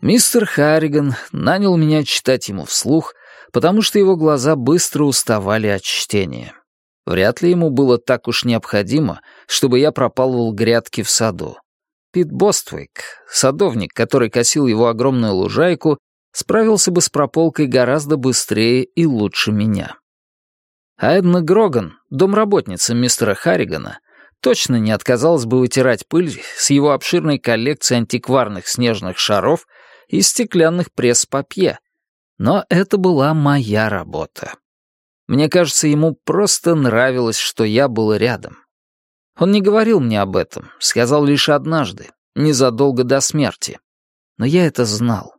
Мистер Харриган нанял меня читать ему вслух, потому что его глаза быстро уставали от чтения. Вряд ли ему было так уж необходимо, чтобы я пропалывал грядки в саду. Пит Боствик, садовник, который косил его огромную лужайку, справился бы с прополкой гораздо быстрее и лучше меня. А Эдна Гроган, домработница мистера Харригана, точно не отказалась бы вытирать пыль с его обширной коллекцией антикварных снежных шаров и стеклянных пресс-папье. Но это была моя работа. Мне кажется, ему просто нравилось, что я был рядом. Он не говорил мне об этом, сказал лишь однажды, незадолго до смерти. Но я это знал.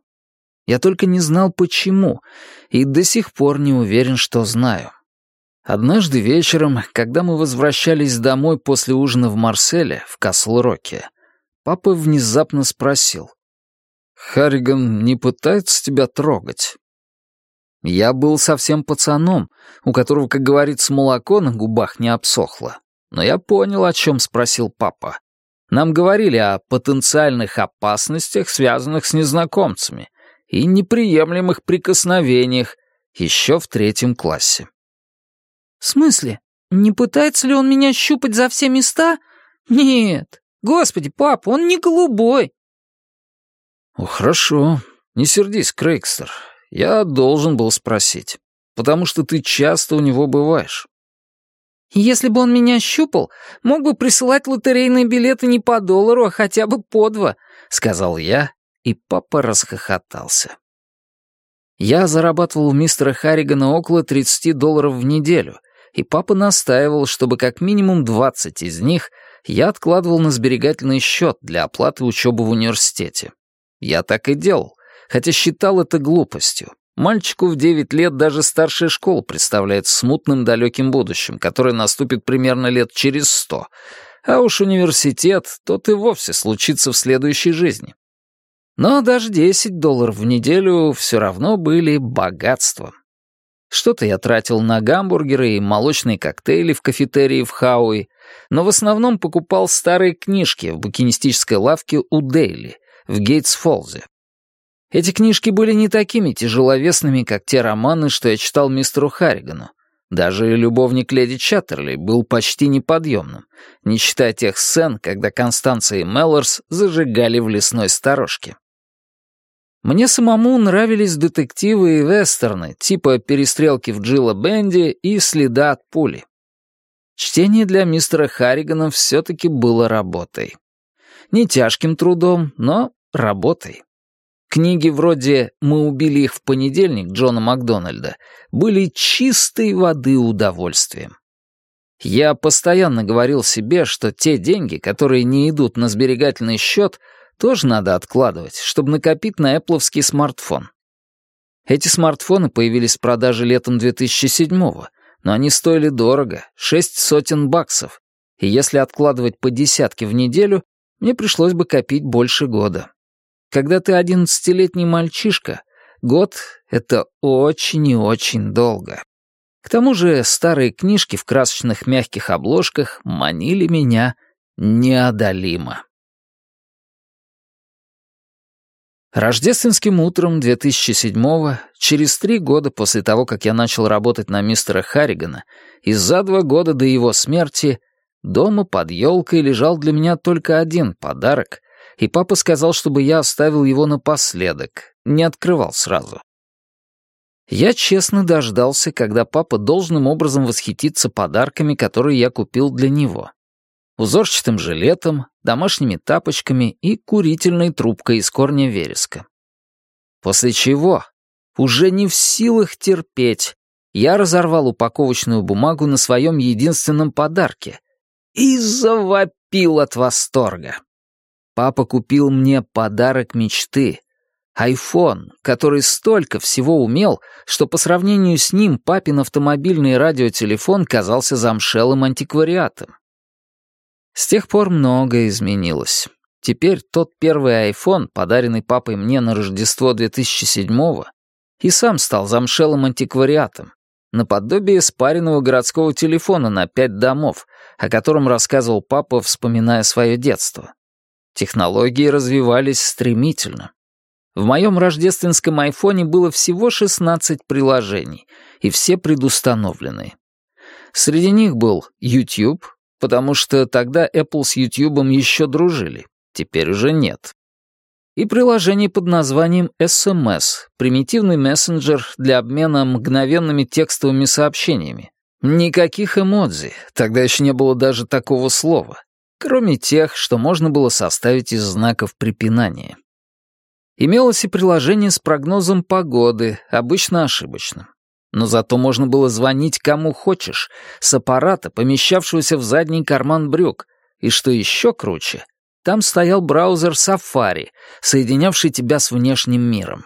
Я только не знал, почему, и до сих пор не уверен, что знаю. Однажды вечером, когда мы возвращались домой после ужина в Марселе, в Касл-Роке, папа внезапно спросил. «Харриган не пытается тебя трогать?» Я был совсем пацаном, у которого, как говорится, молоко на губах не обсохло. Но я понял, о чем спросил папа. Нам говорили о потенциальных опасностях, связанных с незнакомцами, и неприемлемых прикосновениях еще в третьем классе. «В смысле? Не пытается ли он меня щупать за все места? Нет. Господи, пап, он не голубой». «Ну, хорошо. Не сердись, Крейгстер. Я должен был спросить, потому что ты часто у него бываешь». «Если бы он меня щупал, мог бы присылать лотерейные билеты не по доллару, а хотя бы по два», — сказал я, и папа расхохотался. Я зарабатывал у мистера Харригана около 30 долларов в неделю, и папа настаивал, чтобы как минимум 20 из них я откладывал на сберегательный счет для оплаты учебы в университете. Я так и делал, хотя считал это глупостью. Мальчику в 9 лет даже старшая школа представляет смутным далеким будущим, которое наступит примерно лет через 100, а уж университет, тот и вовсе случится в следующей жизни. Но даже 10 долларов в неделю все равно были богатством. Что-то я тратил на гамбургеры и молочные коктейли в кафетерии в Хауи, но в основном покупал старые книжки в букинистической лавке у Дейли в Гейтс-Фолзе. Эти книжки были не такими тяжеловесными, как те романы, что я читал мистеру Харригану. Даже любовник леди Чаттерли был почти неподъемным, не считая тех сцен, когда Констанция и Меллорс зажигали в лесной сторожке. Мне самому нравились детективы и вестерны, типа «Перестрелки в Джилла Бенди» и «Следа от пули». Чтение для мистера Харригана все-таки было работой. Не тяжким трудом, но работой. Книги вроде «Мы убили их в понедельник» Джона Макдональда были чистой воды удовольствием. Я постоянно говорил себе, что те деньги, которые не идут на сберегательный счет, тоже надо откладывать, чтобы накопить на эппловский смартфон. Эти смартфоны появились в продаже летом 2007-го, но они стоили дорого, шесть сотен баксов, и если откладывать по десятке в неделю, мне пришлось бы копить больше года. Когда ты одиннадцатилетний мальчишка, год — это очень и очень долго. К тому же старые книжки в красочных мягких обложках манили меня неодолимо. Рождественским утром 2007-го, через три года после того, как я начал работать на мистера Харригана, и за два года до его смерти, дома под елкой лежал для меня только один подарок, и папа сказал, чтобы я оставил его напоследок, не открывал сразу. Я честно дождался, когда папа должным образом восхитится подарками, которые я купил для него. Узорчатым жилетом, домашними тапочками и курительной трубкой из корня вереска. После чего, уже не в силах терпеть, я разорвал упаковочную бумагу на своем единственном подарке и завопил от восторга. Папа купил мне подарок мечты. Айфон, который столько всего умел, что по сравнению с ним папин автомобильный радиотелефон казался замшелым антиквариатом. С тех пор многое изменилось. Теперь тот первый iPhone, подаренный папой мне на Рождество 2007-го, и сам стал замшелым антиквариатом, наподобие спаренного городского телефона на пять домов, о котором рассказывал папа, вспоминая свое детство. Технологии развивались стремительно. В моем рождественском айфоне было всего 16 приложений, и все предустановлены. Среди них был YouTube, потому что тогда Apple с YouTube еще дружили, теперь уже нет. И приложение под названием SMS, примитивный мессенджер для обмена мгновенными текстовыми сообщениями. Никаких эмодзи, тогда еще не было даже такого слова, кроме тех, что можно было составить из знаков препинания. Имелось и приложение с прогнозом погоды, обычно ошибочным. Но зато можно было звонить кому хочешь, с аппарата, помещавшегося в задний карман брюк. И что еще круче, там стоял браузер Safari, соединявший тебя с внешним миром.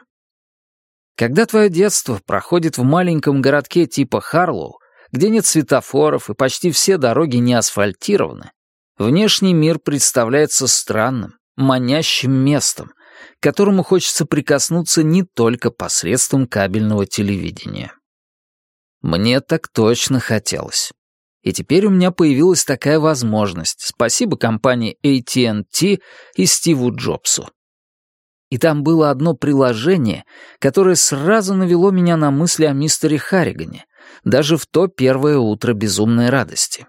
Когда твое детство проходит в маленьком городке типа Харлоу, где нет светофоров и почти все дороги не асфальтированы, внешний мир представляется странным, манящим местом, к которому хочется прикоснуться не только посредством кабельного телевидения. Мне так точно хотелось. И теперь у меня появилась такая возможность, спасибо компании AT&T и Стиву Джобсу. И там было одно приложение, которое сразу навело меня на мысли о мистере Харригане, даже в то первое утро безумной радости.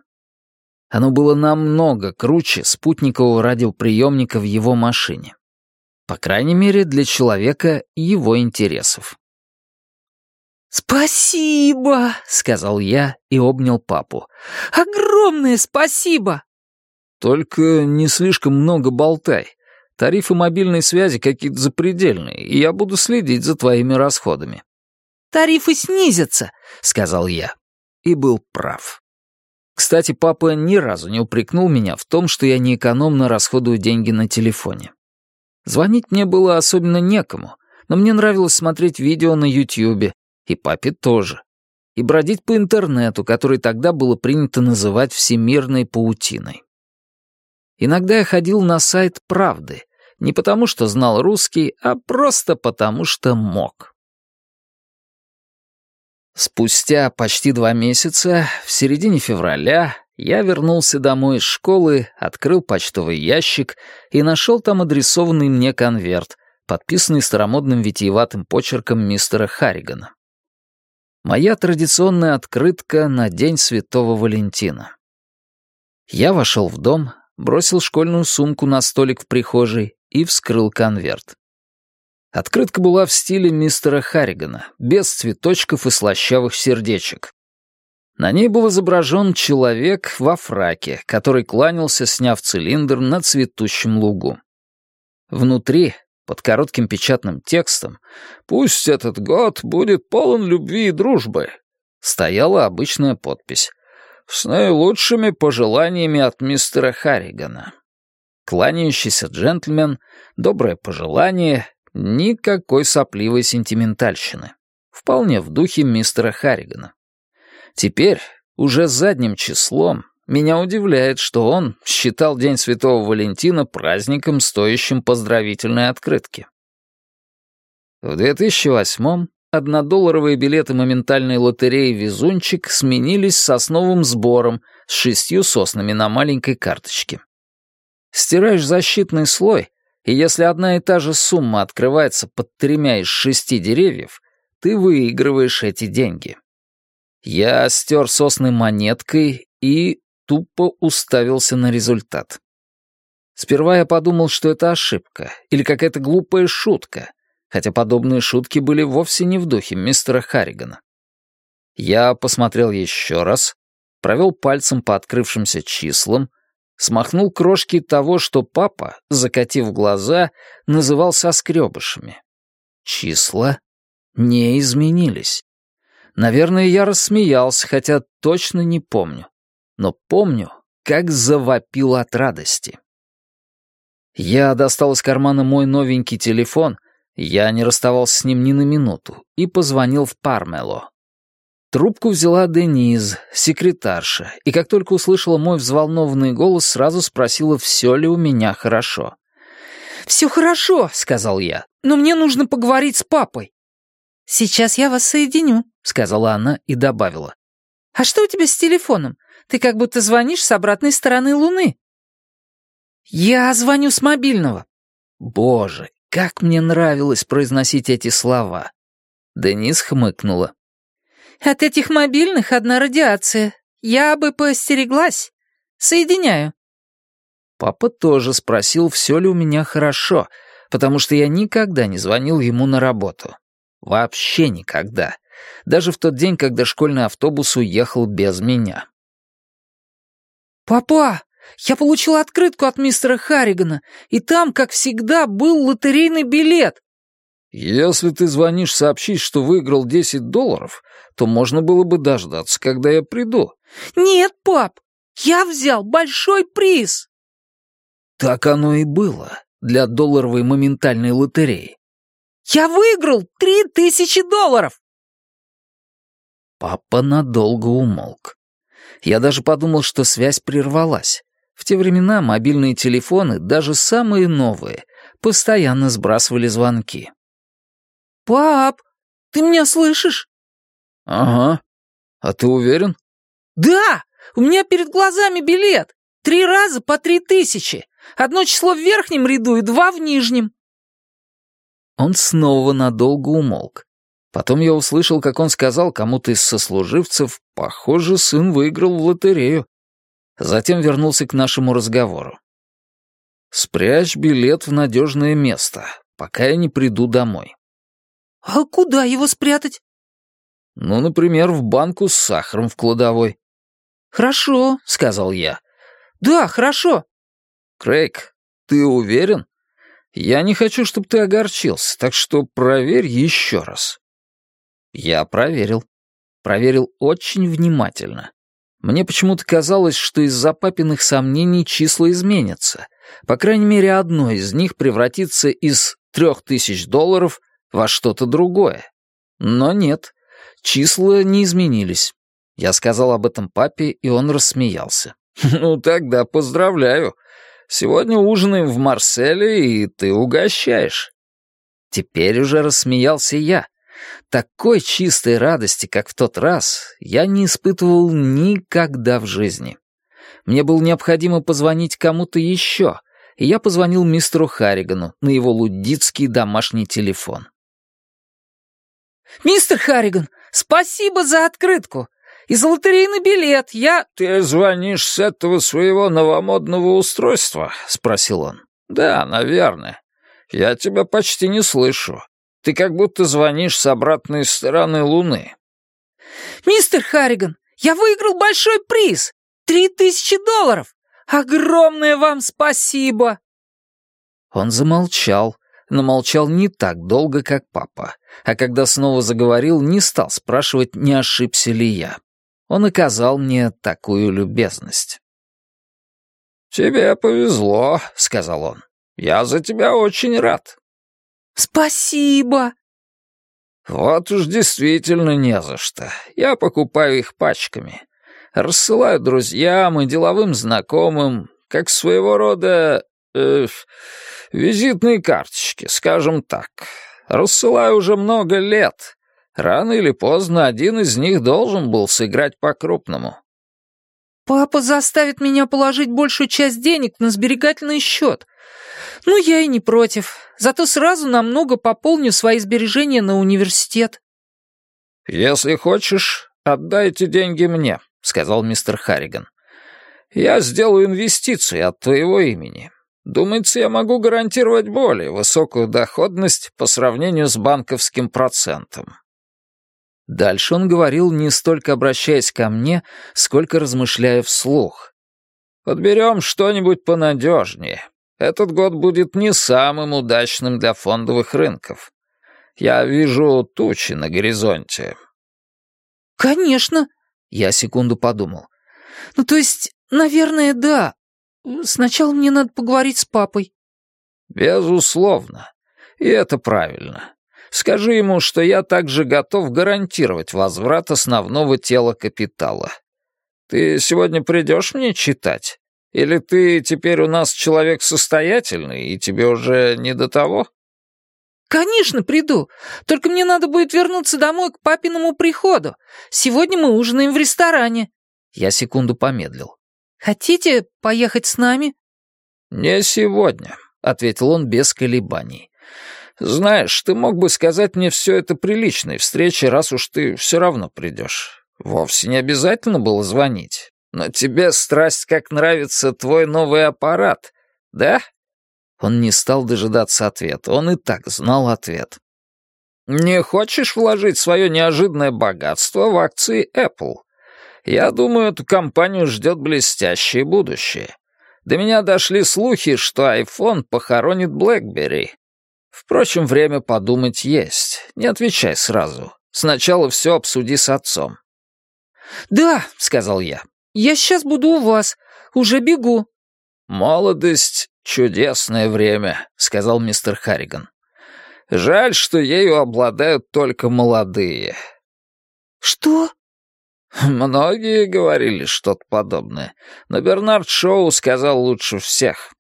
Оно было намного круче спутникового радиоприемника в его машине. По крайней мере, для человека его интересов. «Спасибо!» — сказал я и обнял папу. «Огромное спасибо!» «Только не слишком много болтай. Тарифы мобильной связи какие-то запредельные, и я буду следить за твоими расходами». «Тарифы снизятся», — сказал я. И был прав. Кстати, папа ни разу не упрекнул меня в том, что я неэкономно расходую деньги на телефоне. Звонить мне было особенно некому, но мне нравилось смотреть видео на Ютьюбе, и папе тоже. И бродить по интернету, который тогда было принято называть всемирной паутиной. Иногда я ходил на сайт «Правды», не потому что знал русский, а просто потому что мог. Спустя почти два месяца, в середине февраля, я вернулся домой из школы, открыл почтовый ящик и нашел там адресованный мне конверт, подписанный старомодным витиеватым почерком мистера Харригана. Моя традиционная открытка на День Святого Валентина. Я вошел в дом, бросил школьную сумку на столик в прихожей и вскрыл конверт. Открытка была в стиле мистера Харригана, без цветочков и слащавых сердечек. На ней был изображен человек во фраке, который кланялся, сняв цилиндр на цветущем лугу. Внутри, под коротким печатным текстом «Пусть этот год будет полон любви и дружбы», стояла обычная подпись «С наилучшими пожеланиями от мистера Харригана». Кланяющийся джентльмен, доброе пожелание, никакой сопливой сентиментальщины. Вполне в духе мистера Харригана. Теперь, уже задним числом, меня удивляет, что он считал День Святого Валентина праздником, стоящим поздравительной открытки. В 2008-м однодолларовые билеты моментальной лотереи «Везунчик» сменились сосновым сбором с шестью соснами на маленькой карточке. Стираешь защитный слой, и если одна и та же сумма открывается под тремя из шести деревьев, ты выигрываешь эти деньги. Я стер сосны монеткой и тупо уставился на результат. Сперва я подумал, что это ошибка или какая-то глупая шутка, хотя подобные шутки были вовсе не в духе мистера Харригана. Я посмотрел еще раз, провел пальцем по открывшимся числам, смахнул крошки того, что папа, закатив глаза, называл соскребышами. Числа не изменились. Наверное, я рассмеялся, хотя точно не помню. Но помню, как завопил от радости. Я достал из кармана мой новенький телефон, я не расставался с ним ни на минуту, и позвонил в Пармело. Трубку взяла Дениз, секретарша, и как только услышала мой взволнованный голос, сразу спросила, все ли у меня хорошо. «Все хорошо», — сказал я, — «но мне нужно поговорить с папой». «Сейчас я вас соединю», — сказала она и добавила. «А что у тебя с телефоном? Ты как будто звонишь с обратной стороны Луны». «Я звоню с мобильного». Боже, как мне нравилось произносить эти слова. Денис хмыкнула. «От этих мобильных одна радиация. Я бы поостереглась. Соединяю». Папа тоже спросил, все ли у меня хорошо, потому что я никогда не звонил ему на работу. Вообще никогда. Даже в тот день, когда школьный автобус уехал без меня. «Папа, я получил открытку от мистера Харригана, и там, как всегда, был лотерейный билет». «Если ты звонишь сообщить, что выиграл 10 долларов, то можно было бы дождаться, когда я приду». «Нет, пап, я взял большой приз». Так оно и было для долларовой моментальной лотереи. «Я выиграл три тысячи долларов!» Папа надолго умолк. Я даже подумал, что связь прервалась. В те времена мобильные телефоны, даже самые новые, постоянно сбрасывали звонки. «Пап, ты меня слышишь?» «Ага. А ты уверен?» «Да! У меня перед глазами билет. Три раза по три тысячи. Одно число в верхнем ряду и два в нижнем». Он снова надолго умолк. Потом я услышал, как он сказал кому-то из сослуживцев, похоже, сын выиграл в лотерею. Затем вернулся к нашему разговору. «Спрячь билет в надежное место, пока я не приду домой». «А куда его спрятать?» «Ну, например, в банку с сахаром в кладовой». «Хорошо», — сказал я. «Да, хорошо». «Крейг, ты уверен? Я не хочу, чтобы ты огорчился, так что проверь еще раз». Я проверил. Проверил очень внимательно. Мне почему-то казалось, что из-за папиных сомнений числа изменятся. По крайней мере, одно из них превратится из трех тысяч долларов во что-то другое. Но нет, числа не изменились. Я сказал об этом папе, и он рассмеялся. «Ну тогда поздравляю. Сегодня ужинаем в Марселе, и ты угощаешь». Теперь уже рассмеялся я. Такой чистой радости, как в тот раз, я не испытывал никогда в жизни. Мне было необходимо позвонить кому-то еще, и я позвонил мистеру Харригану на его луддитский домашний телефон. «Мистер Харриган, спасибо за открытку! И за лотерейный билет я...» «Ты звонишь с этого своего новомодного устройства?» — спросил он. «Да, наверное. Я тебя почти не слышу. Ты как будто звонишь с обратной стороны Луны». «Мистер Харриган, я выиграл большой приз! Три тысячи долларов! Огромное вам спасибо!» Он замолчал, но молчал не так долго, как папа, а когда снова заговорил, не стал спрашивать, не ошибся ли я. Он оказал мне такую любезность. «Тебе повезло», — сказал он. «Я за тебя очень рад. «Спасибо!» «Вот уж действительно не за что. Я покупаю их пачками. Рассылаю друзьям и деловым знакомым, как своего рода... Э, визитные карточки, скажем так. Рассылаю уже много лет. Рано или поздно один из них должен был сыграть по-крупному». «Папа заставит меня положить большую часть денег на сберегательный счет. Ну, я и не против. Зато сразу намного пополню свои сбережения на университет. «Если хочешь, отдай эти деньги мне», — сказал мистер Харриган. «Я сделаю инвестиции от твоего имени. Думается, я могу гарантировать более высокую доходность по сравнению с банковским процентом». Дальше он говорил, не столько обращаясь ко мне, сколько размышляя вслух. «Подберем что-нибудь понадежнее. Этот год будет не самым удачным для фондовых рынков. Я вижу тучи на горизонте». «Конечно», — я секунду подумал. «Ну, то есть, наверное, да. Сначала мне надо поговорить с папой». «Безусловно. И это правильно. Скажи ему, что я также готов гарантировать возврат основного тела капитала. Ты сегодня придешь мне читать?» Или ты теперь у нас человек состоятельный, и тебе уже не до того?» «Конечно, приду. Только мне надо будет вернуться домой к папиному приходу. Сегодня мы ужинаем в ресторане». Я секунду помедлил. «Хотите поехать с нами?» «Не сегодня», — ответил он без колебаний. «Знаешь, ты мог бы сказать мне все это при личной встрече, раз уж ты все равно придешь. Вовсе не обязательно было звонить. Но тебе страсть как нравится твой новый аппарат, да?» Он не стал дожидаться ответа, он и так знал ответ. «Не хочешь вложить свое неожиданное богатство в акции Apple? Я думаю, эту компанию ждет блестящее будущее. До меня дошли слухи, что iPhone похоронит BlackBerry. Впрочем, время подумать есть. Не отвечай сразу. Сначала все обсуди с отцом». «Да», — сказал я, — «я сейчас буду у вас. Уже бегу». «Молодость — чудесное время», — сказал мистер Харриган. «Жаль, что ею обладают только молодые». «Что?» Многие говорили что-то подобное, но Бернард Шоу сказал лучше всех.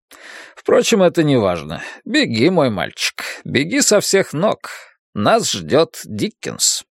Впрочем, это не важно. Беги, мой мальчик, беги со всех ног. Нас ждет Диккенс.